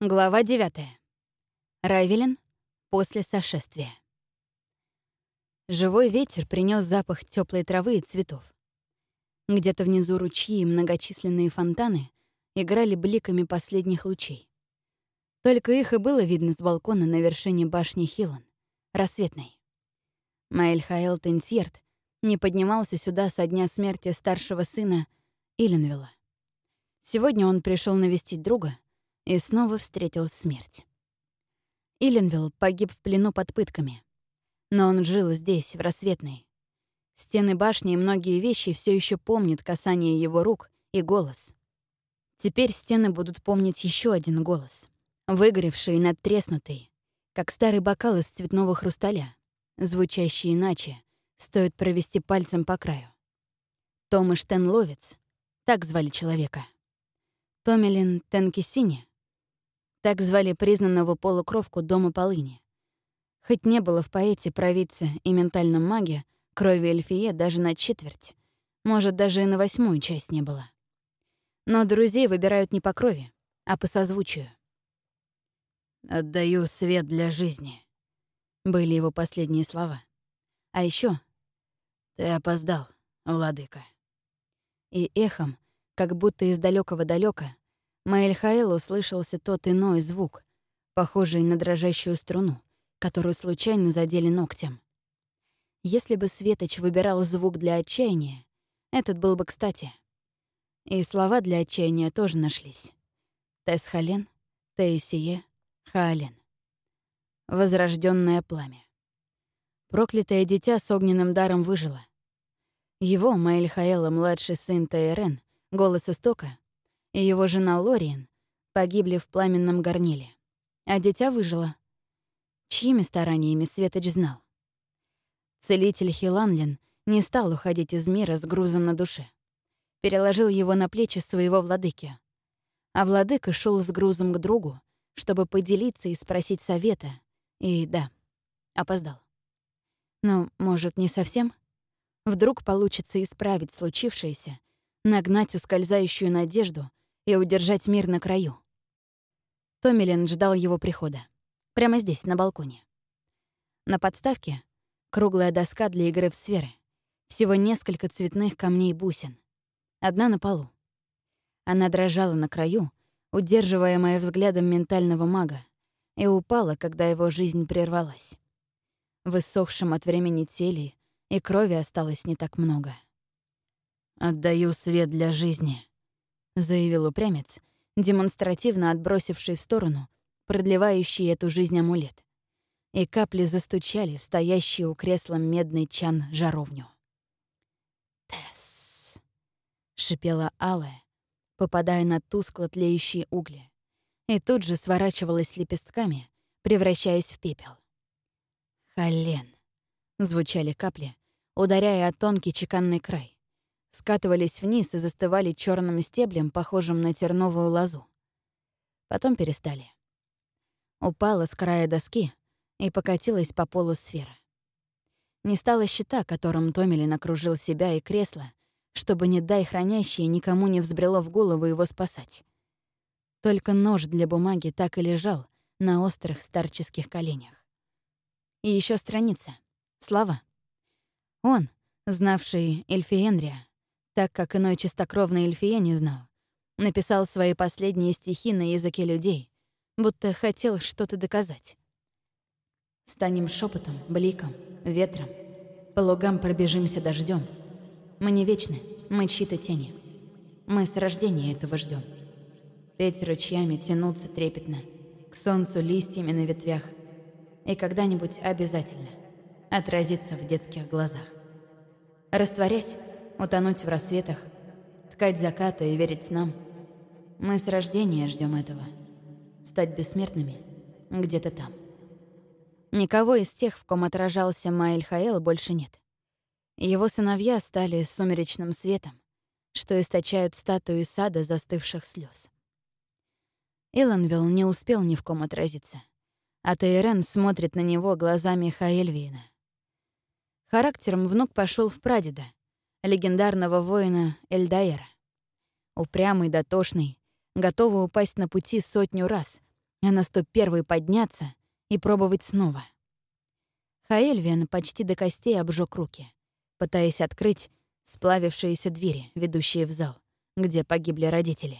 Глава 9. Райвелин после сошествия. Живой ветер принес запах теплой травы и цветов. Где-то внизу ручьи и многочисленные фонтаны играли бликами последних лучей. Только их и было видно с балкона на вершине башни Хилан, рассветной. Маэль Хаэл Тенсьерт не поднимался сюда со дня смерти старшего сына Иленвилла. Сегодня он пришел навестить друга — и снова встретил смерть. Иленвилл погиб в плену под пытками. Но он жил здесь, в Рассветной. Стены башни и многие вещи все еще помнят касание его рук и голос. Теперь стены будут помнить еще один голос, выгоревший и надтреснутый, как старый бокал из цветного хрусталя, звучащий иначе, стоит провести пальцем по краю. Томаш Тенловец, так звали человека. Томилин Тенкисини так звали признанного полукровку дома Полыни. Хоть не было в поэте, провидце и ментальном маге крови Эльфие даже на четверть, может, даже и на восьмую часть не было. Но друзей выбирают не по крови, а по созвучию. «Отдаю свет для жизни», — были его последние слова. А еще «Ты опоздал, владыка». И эхом, как будто из далекого далека Маэльхаэлу услышался тот иной звук, похожий на дрожащую струну, которую случайно задели ногтем. Если бы Светоч выбирал звук для отчаяния, этот был бы кстати. И слова для отчаяния тоже нашлись. Тесхален, Таисие, Хаален. Возрожденное пламя. Проклятое дитя с огненным даром выжило. Его, Маэльхаэла, младший сын Таэрен, голос истока, и его жена Лориен погибли в пламенном горниле, а дитя выжило. Чьими стараниями Светоч знал? Целитель Хиланлин не стал уходить из мира с грузом на душе. Переложил его на плечи своего владыки. А владыка шел с грузом к другу, чтобы поделиться и спросить совета. И да, опоздал. Но, может, не совсем? Вдруг получится исправить случившееся, нагнать ускользающую надежду и удержать мир на краю. Томилин ждал его прихода. Прямо здесь, на балконе. На подставке — круглая доска для игры в сферы. Всего несколько цветных камней-бусин. Одна на полу. Она дрожала на краю, удерживаемая взглядом ментального мага, и упала, когда его жизнь прервалась. В иссохшем от времени теле и крови осталось не так много. «Отдаю свет для жизни», заявил упрямец, демонстративно отбросивший в сторону продлевающий эту жизнь амулет. И капли застучали в стоящий у кресла медный чан жаровню. «Тесс!» — шипела алая, попадая на тускло тлеющие угли, и тут же сворачивалась лепестками, превращаясь в пепел. «Холен!» — звучали капли, ударяя о тонкий чеканный край скатывались вниз и застывали черным стеблем, похожим на терновую лозу. Потом перестали. Упала с края доски и покатилась по полу сфера. Не стало щита, которым Томилин окружил себя и кресло, чтобы, не дай хранящее, никому не взбрело в голову его спасать. Только нож для бумаги так и лежал на острых старческих коленях. И еще страница. Слова. Он, знавший Эльфиенрия, так как иной чистокровный эльфия не знал. Написал свои последние стихи на языке людей, будто хотел что-то доказать. Станем шепотом, бликом, ветром, по лугам пробежимся дождем. Мы не вечны, мы чьи-то тени. Мы с рождения этого ждем. Петь ручьями тянуться трепетно, к солнцу листьями на ветвях. И когда-нибудь обязательно отразиться в детских глазах. Растворясь, утонуть в рассветах, ткать заката и верить нам. Мы с рождения ждем этого. Стать бессмертными где-то там. Никого из тех, в ком отражался Маэль Хаэл, больше нет. Его сыновья стали сумеречным светом, что источают статуи сада застывших слез. Иланвилл не успел ни в ком отразиться, а Тейрен смотрит на него глазами Хаэльвиена. Характером внук пошел в прадеда — легендарного воина Эльдаэра. Упрямый, дотошный, готовый упасть на пути сотню раз, а на сто первый подняться и пробовать снова. Хаэльвиан почти до костей обжег руки, пытаясь открыть сплавившиеся двери, ведущие в зал, где погибли родители.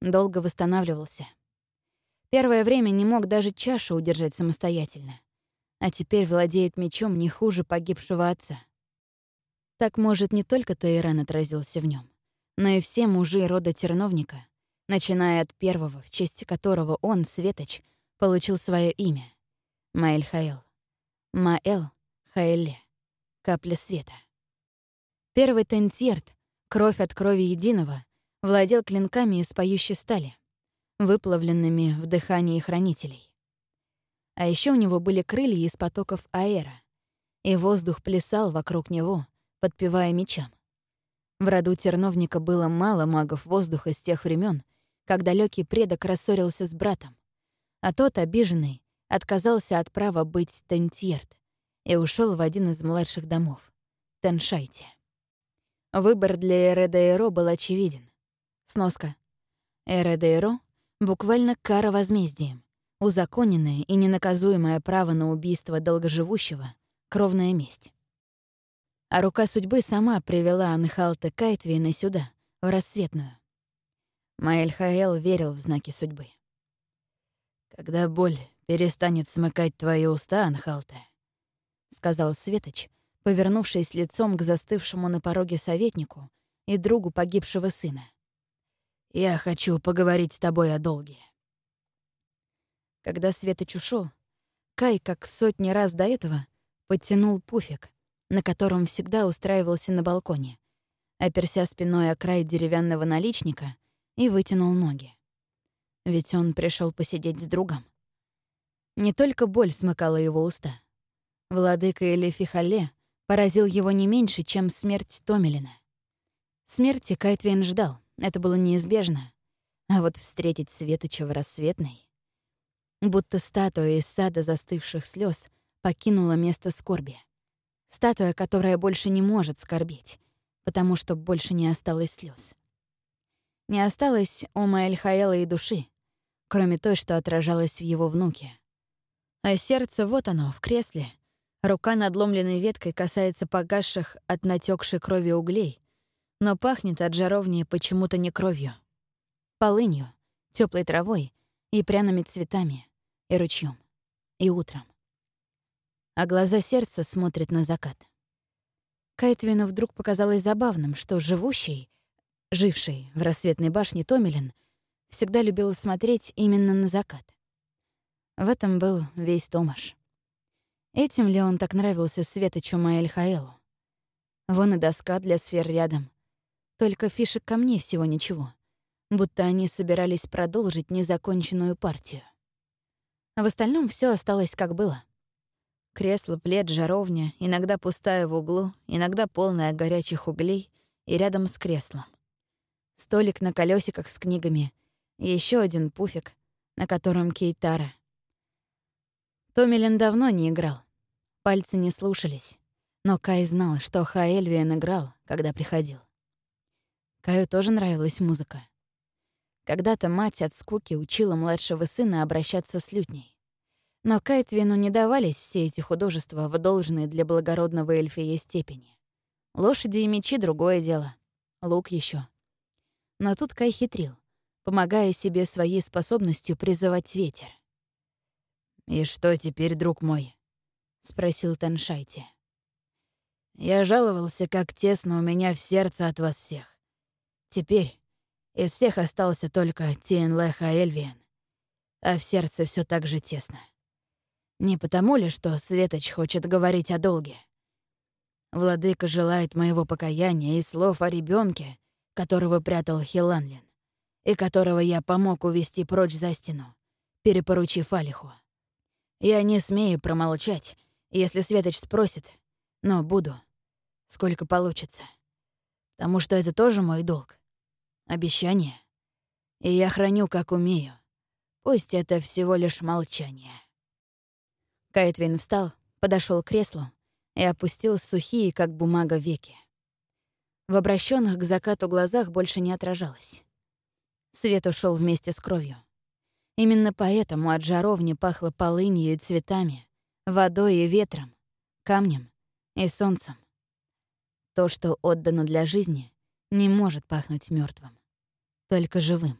Долго восстанавливался. Первое время не мог даже чашу удержать самостоятельно, а теперь владеет мечом не хуже погибшего отца. Так, может, не только Таиран отразился в нем, но и все мужи рода терновника, начиная от первого, в честь которого он, Светоч, получил свое имя — Маэль Хаэл. Маэл Хаэле. Капля света. Первый Тенсьерт, кровь от крови единого, владел клинками из поющей стали, выплавленными в дыхании хранителей. А еще у него были крылья из потоков аэра, и воздух плясал вокруг него, подпевая мечам. В роду терновника было мало магов воздуха с тех времен, как далекий предок рассорился с братом, а тот, обиженный, отказался от права быть Тентьерт и ушел в один из младших домов — Теншайте. Выбор для Эредейро был очевиден. Сноска. Эредейро — буквально кара возмездием, узаконенное и ненаказуемое право на убийство долгоживущего, кровная месть. А рука судьбы сама привела Анхалта Кайтвейна сюда, в рассветную. Маэль Хаэл верил в знаки судьбы. «Когда боль перестанет смыкать твои уста, Анхалта», — сказал Светоч, повернувшись лицом к застывшему на пороге советнику и другу погибшего сына. «Я хочу поговорить с тобой о долге». Когда Светоч ушел, Кай, как сотни раз до этого, подтянул пуфик, на котором всегда устраивался на балконе, оперся спиной о край деревянного наличника и вытянул ноги. Ведь он пришел посидеть с другом. Не только боль смыкала его уста. Владыка Элефи поразил его не меньше, чем смерть Томилина. Смерти Кайтвейн ждал, это было неизбежно. А вот встретить Светоча в рассветной... Будто статуя из сада застывших слез покинула место скорби. Статуя, которая больше не может скорбеть, потому что больше не осталось слез. Не осталось у Маэльхаэла и души, кроме той, что отражалась в его внуке. А сердце вот оно, в кресле, Рука надломленной веткой касается погасших от натекшей крови углей, но пахнет от жаровни почему-то не кровью. Полынью, теплой травой и пряными цветами, и ручьем, и утром. А глаза сердца смотрят на закат. Кайтвину вдруг показалось забавным, что живущий, живший в рассветной башне Томилин, всегда любил смотреть именно на закат. В этом был весь Томаш. Этим ли он так нравился Светочу Маэль-Хаэлу? Вон и доска для сфер рядом. Только фишек камней всего ничего. Будто они собирались продолжить незаконченную партию. В остальном все осталось как было. Кресло, плед, жаровня, иногда пустая в углу, иногда полная горячих углей и рядом с креслом. Столик на колесиках с книгами, еще один пуфик, на котором кейтара. Томилин давно не играл. Пальцы не слушались, но Кай знал, что Хаэльвиан играл, когда приходил. Каю тоже нравилась музыка. Когда-то мать от скуки учила младшего сына обращаться с лютней. Но Кайтвину не давались все эти художества в должной для благородного эльфия степени. Лошади и мечи — другое дело. Лук еще. Но тут Кай хитрил, помогая себе своей способностью призывать ветер. «И что теперь, друг мой?» — спросил Таншайте. «Я жаловался, как тесно у меня в сердце от вас всех. Теперь из всех остался только Тиенлеха Эльвиен, а в сердце все так же тесно. Не потому ли, что Светоч хочет говорить о долге? Владыка желает моего покаяния и слов о ребенке, которого прятал Хиланлин, и которого я помог увести прочь за стену, перепоручив Алиху. Я не смею промолчать, если Светоч спросит, но буду, сколько получится. Потому что это тоже мой долг. Обещание. И я храню, как умею. Пусть это всего лишь молчание. Кайтвин встал, подошел к креслу и опустил сухие, как бумага, веки. В обращенных к закату глазах больше не отражалось. Свет ушел вместе с кровью. Именно поэтому от жаровни пахло полынью и цветами, водой и ветром, камнем и солнцем. То, что отдано для жизни, не может пахнуть мертвым, только живым.